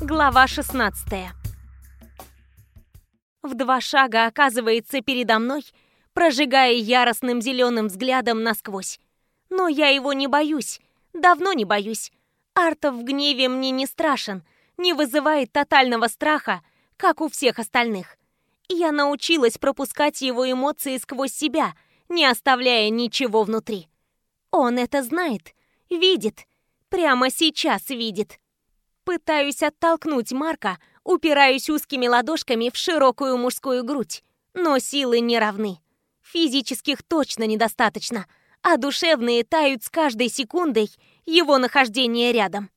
Глава 16 В два шага оказывается передо мной, прожигая яростным зеленым взглядом насквозь. Но я его не боюсь, давно не боюсь. Артов в гневе мне не страшен, не вызывает тотального страха, как у всех остальных. Я научилась пропускать его эмоции сквозь себя, не оставляя ничего внутри. Он это знает, видит, прямо сейчас видит. Пытаюсь оттолкнуть Марка, упираюсь узкими ладошками в широкую мужскую грудь, но силы не равны. Физических точно недостаточно, а душевные тают с каждой секундой его нахождения рядом.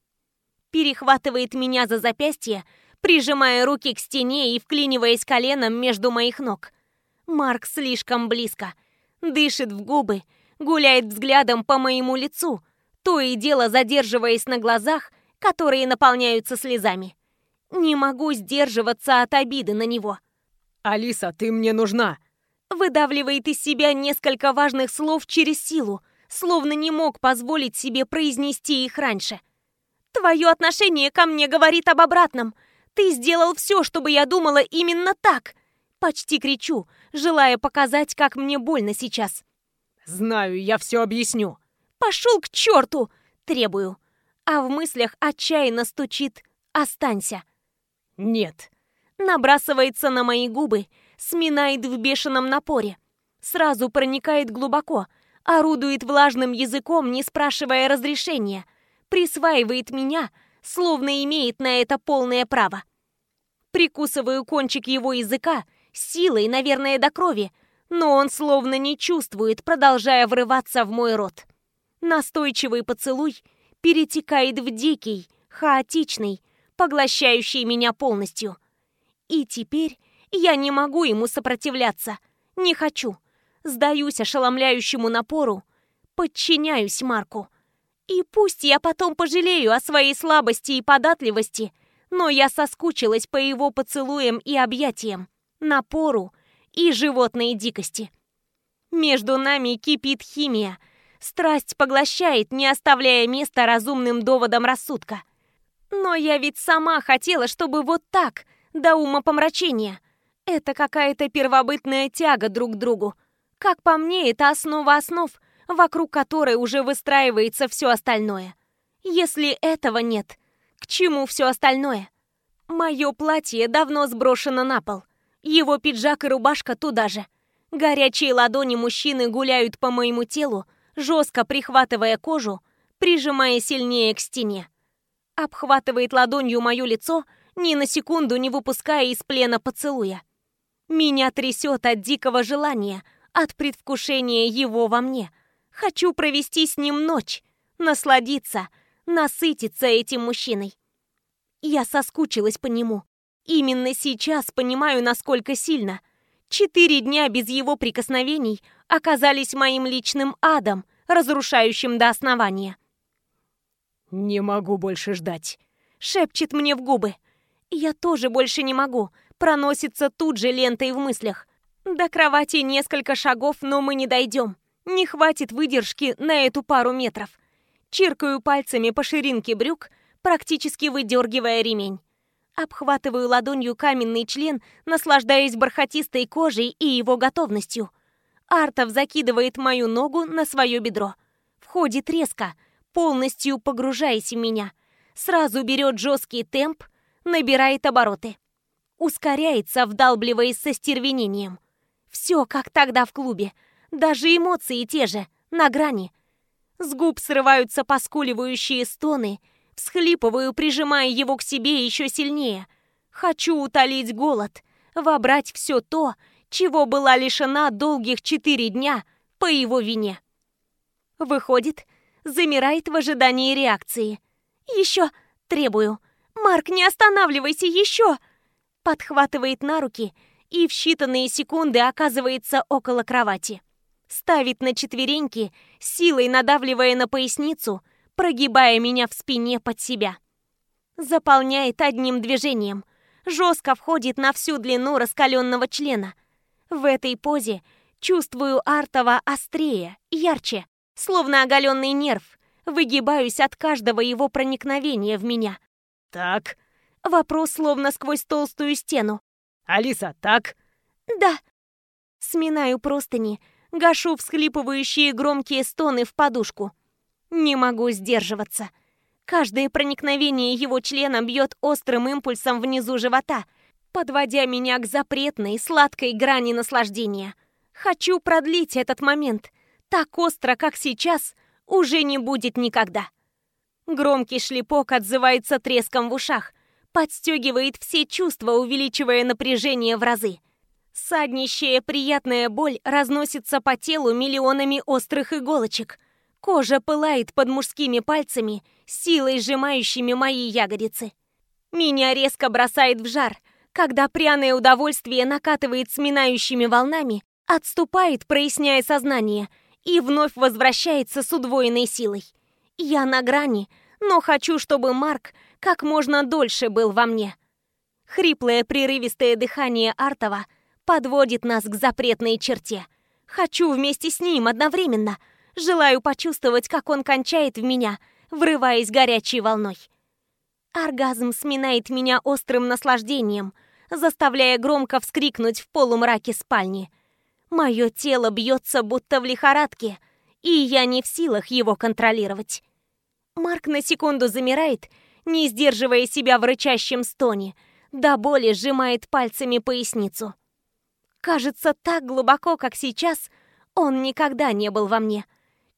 Перехватывает меня за запястье, прижимая руки к стене и вклиниваясь коленом между моих ног. Марк слишком близко. Дышит в губы, гуляет взглядом по моему лицу, то и дело задерживаясь на глазах, которые наполняются слезами. Не могу сдерживаться от обиды на него. «Алиса, ты мне нужна!» Выдавливает из себя несколько важных слов через силу, словно не мог позволить себе произнести их раньше. «Твое отношение ко мне говорит об обратном. Ты сделал все, чтобы я думала именно так!» Почти кричу, желая показать, как мне больно сейчас. «Знаю, я все объясню». «Пошел к черту!» – требую. А в мыслях отчаянно стучит «Останься». «Нет». Набрасывается на мои губы, сминает в бешеном напоре. Сразу проникает глубоко, орудует влажным языком, не спрашивая разрешения. Присваивает меня, словно имеет на это полное право. Прикусываю кончик его языка, силой, наверное, до крови, но он словно не чувствует, продолжая врываться в мой рот. Настойчивый поцелуй перетекает в дикий, хаотичный, поглощающий меня полностью. И теперь я не могу ему сопротивляться, не хочу. Сдаюсь ошеломляющему напору, подчиняюсь Марку. И пусть я потом пожалею о своей слабости и податливости, но я соскучилась по его поцелуям и объятиям, напору и животной дикости. Между нами кипит химия. Страсть поглощает, не оставляя места разумным доводам рассудка. Но я ведь сама хотела, чтобы вот так, до ума помрачения. Это какая-то первобытная тяга друг к другу. Как по мне, это основа основ, вокруг которой уже выстраивается все остальное. Если этого нет, к чему все остальное? Мое платье давно сброшено на пол. Его пиджак и рубашка туда же. Горячие ладони мужчины гуляют по моему телу, жестко прихватывая кожу, прижимая сильнее к стене. Обхватывает ладонью мое лицо, ни на секунду не выпуская из плена поцелуя. Меня трясет от дикого желания, от предвкушения его во мне. Хочу провести с ним ночь, насладиться, насытиться этим мужчиной. Я соскучилась по нему. Именно сейчас понимаю, насколько сильно. Четыре дня без его прикосновений оказались моим личным адом, разрушающим до основания. «Не могу больше ждать», — шепчет мне в губы. «Я тоже больше не могу», — проносится тут же лентой в мыслях. До кровати несколько шагов, но мы не дойдем. Не хватит выдержки на эту пару метров. Чиркаю пальцами по ширинке брюк, практически выдергивая ремень. Обхватываю ладонью каменный член, наслаждаясь бархатистой кожей и его готовностью. Артов закидывает мою ногу на свое бедро. Входит резко, полностью погружаясь в меня. Сразу берет жесткий темп, набирает обороты. Ускоряется, вдалбливаясь со стервенением. Все как тогда в клубе. Даже эмоции те же, на грани. С губ срываются поскуливающие стоны — Всхлипываю, прижимая его к себе еще сильнее. Хочу утолить голод, вобрать все то, чего была лишена долгих четыре дня по его вине. Выходит, замирает в ожидании реакции. Еще требую. «Марк, не останавливайся, еще!» Подхватывает на руки и в считанные секунды оказывается около кровати. Ставит на четвереньки, силой надавливая на поясницу – прогибая меня в спине под себя. Заполняет одним движением, жестко входит на всю длину раскаленного члена. В этой позе чувствую Артова острее, ярче, словно оголенный нерв, выгибаюсь от каждого его проникновения в меня. «Так», Вопрос словно сквозь толстую стену. «Алиса, так?» «Да». Сминаю простыни, гашу всхлипывающие громкие стоны в подушку. Не могу сдерживаться. Каждое проникновение его члена бьет острым импульсом внизу живота, подводя меня к запретной, сладкой грани наслаждения. Хочу продлить этот момент. Так остро, как сейчас, уже не будет никогда. Громкий шлепок отзывается треском в ушах, подстегивает все чувства, увеличивая напряжение в разы. Саднищая приятная боль разносится по телу миллионами острых иголочек. Кожа пылает под мужскими пальцами, силой сжимающими мои ягодицы. Меня резко бросает в жар, когда пряное удовольствие накатывает сминающими волнами, отступает, проясняя сознание, и вновь возвращается с удвоенной силой. Я на грани, но хочу, чтобы Марк как можно дольше был во мне. Хриплое прерывистое дыхание Артова подводит нас к запретной черте. Хочу вместе с ним одновременно. Желаю почувствовать, как он кончает в меня, врываясь горячей волной. Оргазм сминает меня острым наслаждением, заставляя громко вскрикнуть в полумраке спальни. Мое тело бьется, будто в лихорадке, и я не в силах его контролировать. Марк на секунду замирает, не сдерживая себя в рычащем стоне, до боли сжимает пальцами поясницу. Кажется, так глубоко, как сейчас, он никогда не был во мне.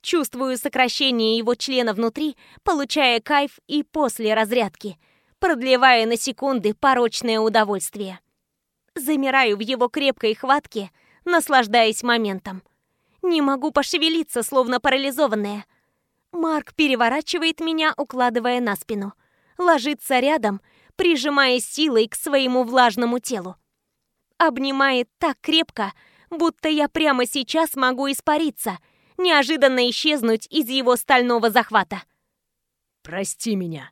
Чувствую сокращение его члена внутри, получая кайф и после разрядки, продлевая на секунды порочное удовольствие. Замираю в его крепкой хватке, наслаждаясь моментом. Не могу пошевелиться, словно парализованная – Марк переворачивает меня, укладывая на спину. Ложится рядом, прижимая силой к своему влажному телу. Обнимает так крепко, будто я прямо сейчас могу испариться, неожиданно исчезнуть из его стального захвата. «Прости меня».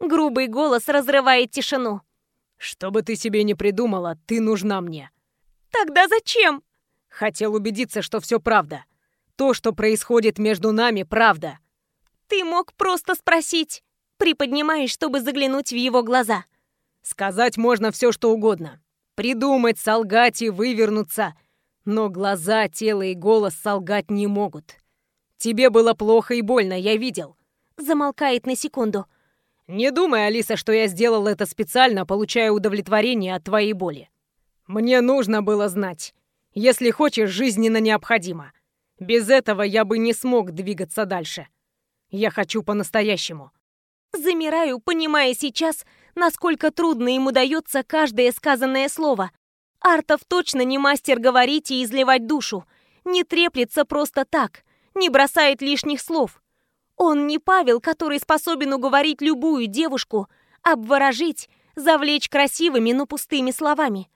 Грубый голос разрывает тишину. «Что бы ты себе не придумала, ты нужна мне». «Тогда зачем?» Хотел убедиться, что все правда. То, что происходит между нами, правда. Ты мог просто спросить. Приподнимаешь, чтобы заглянуть в его глаза. Сказать можно все, что угодно. Придумать, солгать и вывернуться. Но глаза, тело и голос солгать не могут. Тебе было плохо и больно, я видел. Замолкает на секунду. Не думай, Алиса, что я сделал это специально, получая удовлетворение от твоей боли. Мне нужно было знать. Если хочешь, жизненно необходимо. Без этого я бы не смог двигаться дальше. Я хочу по-настоящему. Замираю, понимая сейчас, насколько трудно ему дается каждое сказанное слово. Артов точно не мастер говорить и изливать душу. Не треплется просто так, не бросает лишних слов. Он не Павел, который способен уговорить любую девушку, обворожить, завлечь красивыми, но пустыми словами.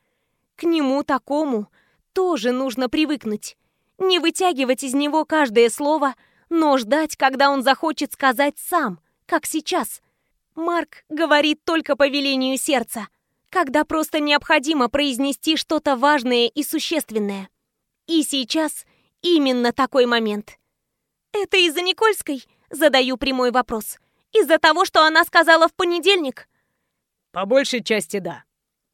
К нему такому тоже нужно привыкнуть. Не вытягивать из него каждое слово – но ждать, когда он захочет сказать сам, как сейчас. Марк говорит только по велению сердца, когда просто необходимо произнести что-то важное и существенное. И сейчас именно такой момент. «Это из-за Никольской?» – задаю прямой вопрос. «Из-за того, что она сказала в понедельник?» «По большей части да.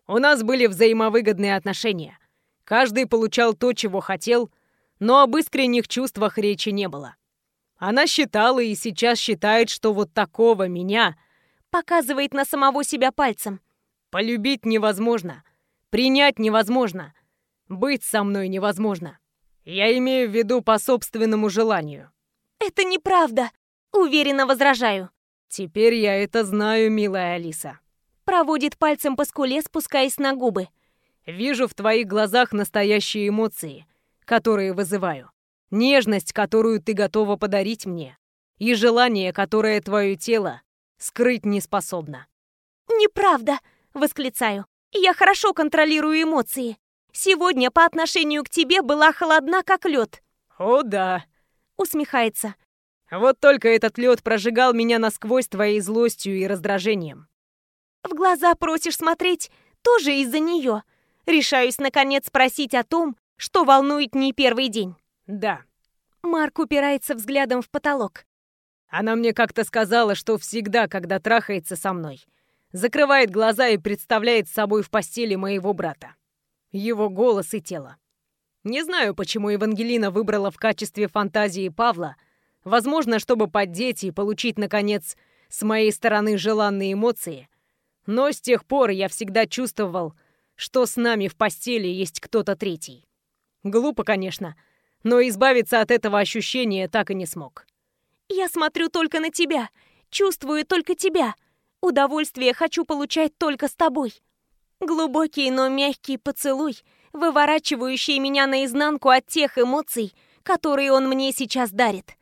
У нас были взаимовыгодные отношения. Каждый получал то, чего хотел, но об искренних чувствах речи не было. Она считала и сейчас считает, что вот такого меня показывает на самого себя пальцем. Полюбить невозможно, принять невозможно, быть со мной невозможно. Я имею в виду по собственному желанию. Это неправда, уверенно возражаю. Теперь я это знаю, милая Алиса. Проводит пальцем по скуле, спускаясь на губы. Вижу в твоих глазах настоящие эмоции, которые вызываю нежность, которую ты готова подарить мне, и желание, которое твое тело скрыть не способно. «Неправда!» — восклицаю. «Я хорошо контролирую эмоции. Сегодня по отношению к тебе была холодна, как лед». «О, да!» — усмехается. «Вот только этот лед прожигал меня насквозь твоей злостью и раздражением». «В глаза просишь смотреть тоже из-за нее. Решаюсь, наконец, спросить о том, что волнует не первый день». «Да». Марк упирается взглядом в потолок. Она мне как-то сказала, что всегда, когда трахается со мной, закрывает глаза и представляет собой в постели моего брата. Его голос и тело. Не знаю, почему Евангелина выбрала в качестве фантазии Павла, возможно, чтобы поддеть и получить, наконец, с моей стороны желанные эмоции, но с тех пор я всегда чувствовал, что с нами в постели есть кто-то третий. Глупо, конечно, но избавиться от этого ощущения так и не смог. «Я смотрю только на тебя, чувствую только тебя. Удовольствие хочу получать только с тобой. Глубокий, но мягкий поцелуй — выворачивающий меня наизнанку от тех эмоций, которые он мне сейчас дарит.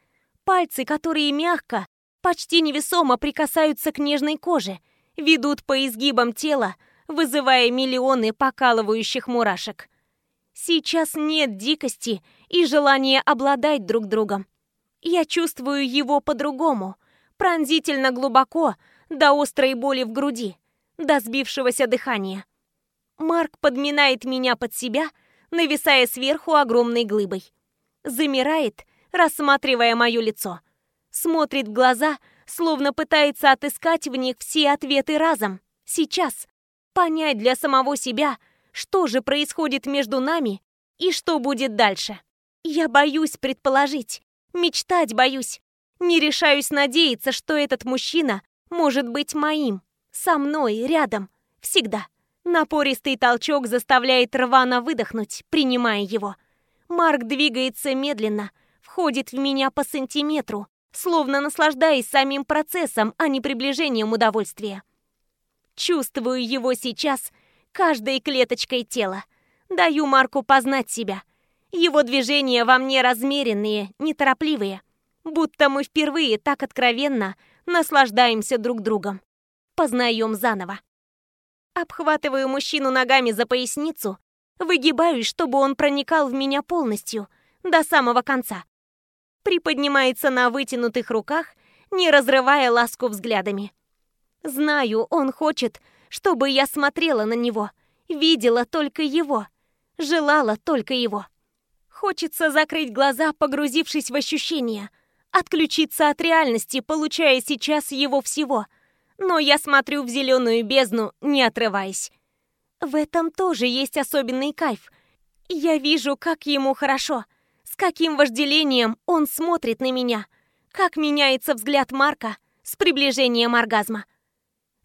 Пальцы, которые мягко, почти невесомо прикасаются к нежной коже, ведут по изгибам тела, вызывая миллионы покалывающих мурашек. Сейчас нет дикости и желания обладать друг другом. Я чувствую его по-другому, пронзительно глубоко, до острой боли в груди, до сбившегося дыхания. Марк подминает меня под себя, нависая сверху огромной глыбой. Замирает, рассматривая мое лицо. Смотрит в глаза, словно пытается отыскать в них все ответы разом. Сейчас. Понять для самого себя, что же происходит между нами и что будет дальше. Я боюсь предположить, мечтать боюсь. Не решаюсь надеяться, что этот мужчина может быть моим, со мной, рядом, всегда. Напористый толчок заставляет рвано выдохнуть, принимая его. Марк двигается медленно, входит в меня по сантиметру, словно наслаждаясь самим процессом, а не приближением удовольствия. Чувствую его сейчас каждой клеточкой тела. Даю Марку познать себя. Его движения во мне размеренные, неторопливые. Будто мы впервые так откровенно наслаждаемся друг другом. Познаем заново. Обхватываю мужчину ногами за поясницу, выгибаюсь, чтобы он проникал в меня полностью, до самого конца. Приподнимается на вытянутых руках, не разрывая ласку взглядами. Знаю, он хочет, чтобы я смотрела на него, видела только его, желала только его. Хочется закрыть глаза, погрузившись в ощущения, отключиться от реальности, получая сейчас его всего — но я смотрю в зеленую бездну, не отрываясь. В этом тоже есть особенный кайф. Я вижу, как ему хорошо, с каким вожделением он смотрит на меня, как меняется взгляд Марка с приближением оргазма.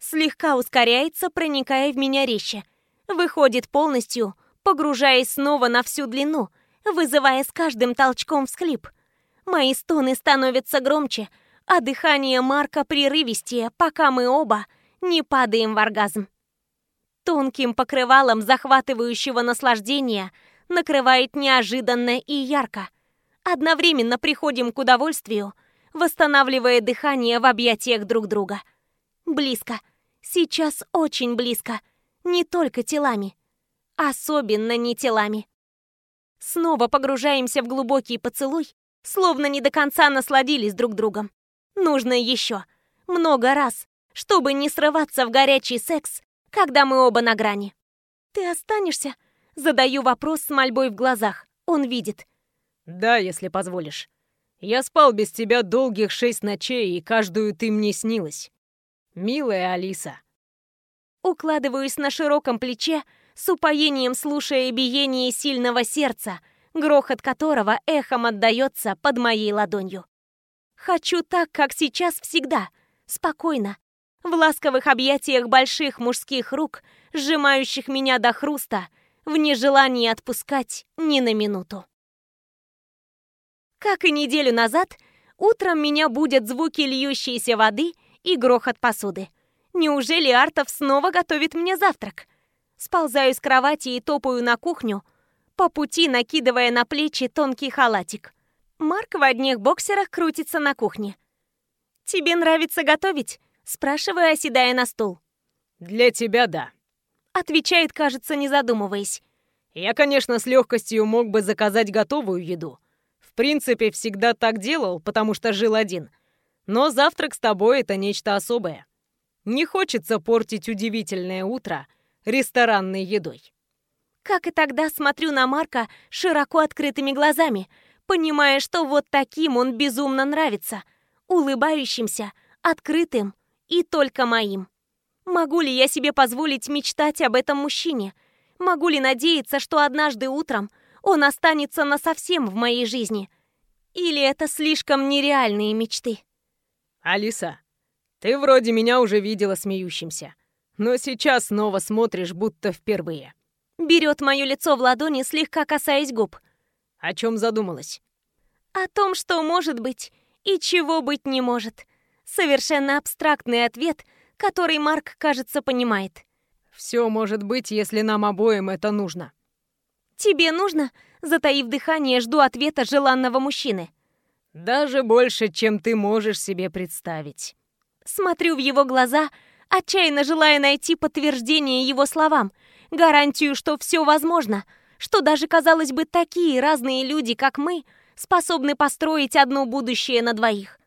Слегка ускоряется, проникая в меня резче. Выходит полностью, погружаясь снова на всю длину, вызывая с каждым толчком всхлип. Мои стоны становятся громче, а дыхание Марка прерывистее, пока мы оба не падаем в оргазм. Тонким покрывалом захватывающего наслаждения накрывает неожиданно и ярко. Одновременно приходим к удовольствию, восстанавливая дыхание в объятиях друг друга. Близко. Сейчас очень близко. Не только телами. Особенно не телами. Снова погружаемся в глубокий поцелуй, словно не до конца насладились друг другом. Нужно еще. Много раз, чтобы не срываться в горячий секс, когда мы оба на грани. «Ты останешься?» Задаю вопрос с мольбой в глазах. Он видит. «Да, если позволишь. Я спал без тебя долгих шесть ночей, и каждую ты мне снилась. Милая Алиса». Укладываюсь на широком плече, с упоением слушая биение сильного сердца, грохот которого эхом отдается под моей ладонью. Хочу так, как сейчас всегда, спокойно, в ласковых объятиях больших мужских рук, сжимающих меня до хруста, в нежелании отпускать ни на минуту. Как и неделю назад, утром меня будут звуки льющейся воды и грохот посуды. Неужели Артов снова готовит мне завтрак? Сползаю с кровати и топаю на кухню, по пути накидывая на плечи тонкий халатик. Марк в одних боксерах крутится на кухне. «Тебе нравится готовить?» Спрашиваю, оседая на стул. «Для тебя да», — отвечает, кажется, не задумываясь. «Я, конечно, с легкостью мог бы заказать готовую еду. В принципе, всегда так делал, потому что жил один. Но завтрак с тобой — это нечто особое. Не хочется портить удивительное утро ресторанной едой». Как и тогда смотрю на Марка широко открытыми глазами — понимая, что вот таким он безумно нравится, улыбающимся, открытым и только моим. Могу ли я себе позволить мечтать об этом мужчине? Могу ли надеяться, что однажды утром он останется насовсем в моей жизни? Или это слишком нереальные мечты? Алиса, ты вроде меня уже видела смеющимся, но сейчас снова смотришь, будто впервые. Берет мое лицо в ладони, слегка касаясь губ. О чем задумалась? О том, что может быть и чего быть не может. Совершенно абстрактный ответ, который Марк, кажется, понимает. Все может быть, если нам обоим это нужно. Тебе нужно? Затаив дыхание, жду ответа желанного мужчины. Даже больше, чем ты можешь себе представить. Смотрю в его глаза, отчаянно желая найти подтверждение его словам, гарантию, что все возможно, что даже, казалось бы, такие разные люди, как мы, способны построить одно будущее на двоих.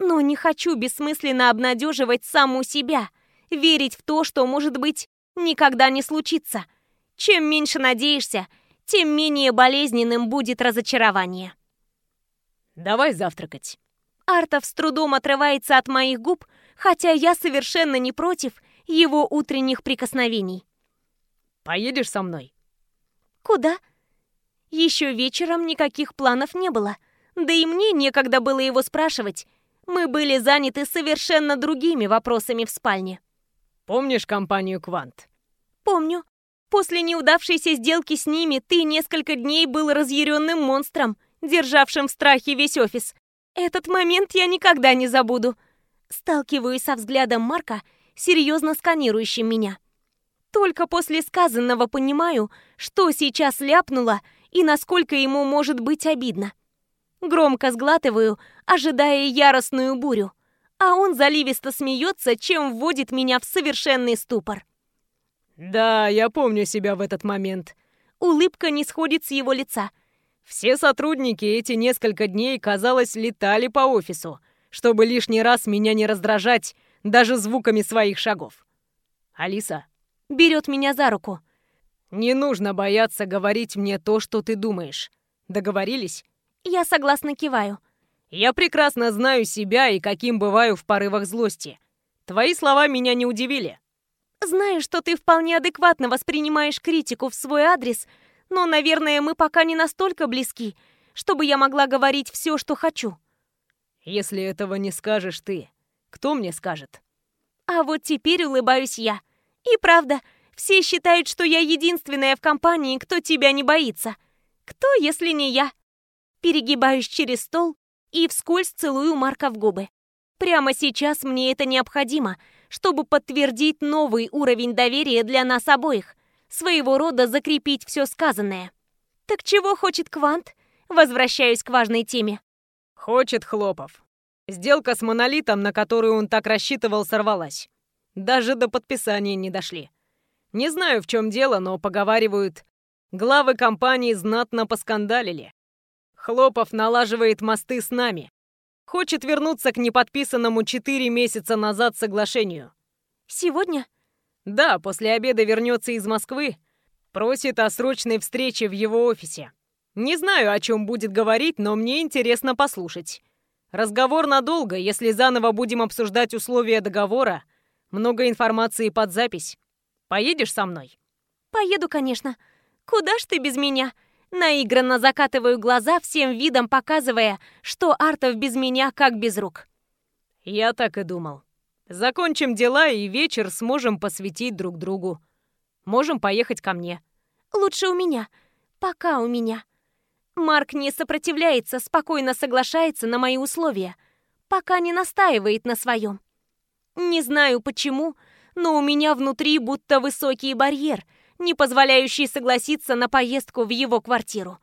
Но не хочу бессмысленно обнадеживать саму себя, верить в то, что, может быть, никогда не случится. Чем меньше надеешься, тем менее болезненным будет разочарование. Давай завтракать. Артов с трудом отрывается от моих губ, хотя я совершенно не против его утренних прикосновений. Поедешь со мной? Куда? Еще вечером никаких планов не было. Да и мне некогда было его спрашивать. Мы были заняты совершенно другими вопросами в спальне. Помнишь компанию «Квант»? Помню. После неудавшейся сделки с ними ты несколько дней был разъяренным монстром, державшим в страхе весь офис. Этот момент я никогда не забуду. Сталкиваюсь со взглядом Марка, серьезно сканирующим меня. Только после сказанного понимаю, что сейчас ляпнула и насколько ему может быть обидно. Громко сглатываю, ожидая яростную бурю, а он заливисто смеется, чем вводит меня в совершенный ступор. «Да, я помню себя в этот момент». Улыбка не сходит с его лица. Все сотрудники эти несколько дней, казалось, летали по офису, чтобы лишний раз меня не раздражать даже звуками своих шагов. Алиса берет меня за руку. Не нужно бояться говорить мне то, что ты думаешь. Договорились? Я согласно киваю. Я прекрасно знаю себя и каким бываю в порывах злости. Твои слова меня не удивили. Знаю, что ты вполне адекватно воспринимаешь критику в свой адрес, но, наверное, мы пока не настолько близки, чтобы я могла говорить все, что хочу. Если этого не скажешь ты, кто мне скажет? А вот теперь улыбаюсь я. И правда, все считают, что я единственная в компании, кто тебя не боится. Кто, если не я? Перегибаюсь через стол и вскользь целую Марка в губы. Прямо сейчас мне это необходимо, чтобы подтвердить новый уровень доверия для нас обоих своего рода закрепить все сказанное. Так чего хочет Квант? Возвращаюсь к важной теме. Хочет Хлопов. Сделка с Монолитом, на которую он так рассчитывал, сорвалась. Даже до подписания не дошли. Не знаю, в чем дело, но поговаривают, главы компании знатно поскандалили. Хлопов налаживает мосты с нами. Хочет вернуться к неподписанному четыре месяца назад соглашению. Сегодня? Да, после обеда вернется из Москвы. Просит о срочной встрече в его офисе. Не знаю, о чем будет говорить, но мне интересно послушать. Разговор надолго, если заново будем обсуждать условия договора. Много информации под запись. Поедешь со мной? Поеду, конечно. Куда ж ты без меня? Наигранно закатываю глаза, всем видом показывая, что Артов без меня как без рук. Я так и думал. Закончим дела и вечер сможем посвятить друг другу. Можем поехать ко мне. Лучше у меня. Пока у меня. Марк не сопротивляется, спокойно соглашается на мои условия. Пока не настаивает на своем. Не знаю почему, но у меня внутри будто высокий барьер, не позволяющий согласиться на поездку в его квартиру.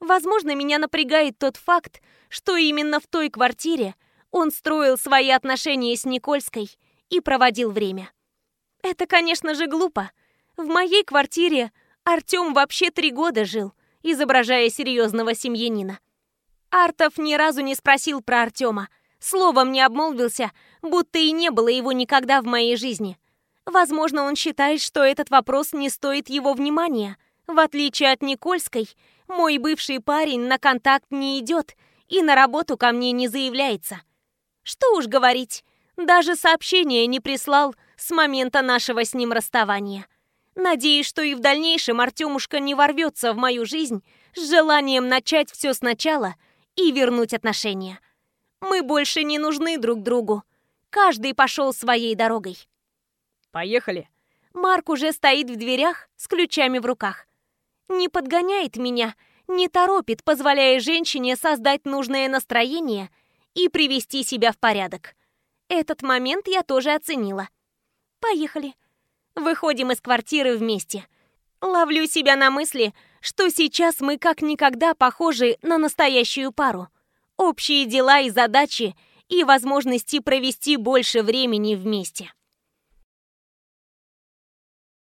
Возможно, меня напрягает тот факт, что именно в той квартире он строил свои отношения с Никольской и проводил время. Это, конечно же, глупо. В моей квартире Артем вообще три года жил, изображая серьезного семьянина. Артов ни разу не спросил про Артема, словом не обмолвился, будто и не было его никогда в моей жизни. Возможно, он считает, что этот вопрос не стоит его внимания. В отличие от Никольской, мой бывший парень на контакт не идет и на работу ко мне не заявляется. Что уж говорить, даже сообщения не прислал с момента нашего с ним расставания. Надеюсь, что и в дальнейшем Артемушка не ворвется в мою жизнь с желанием начать все сначала и вернуть отношения. Мы больше не нужны друг другу. Каждый пошел своей дорогой. Поехали. Марк уже стоит в дверях с ключами в руках. Не подгоняет меня, не торопит, позволяя женщине создать нужное настроение и привести себя в порядок. Этот момент я тоже оценила. Поехали. Выходим из квартиры вместе. Ловлю себя на мысли, что сейчас мы как никогда похожи на настоящую пару. Общие дела и задачи, и возможности провести больше времени вместе.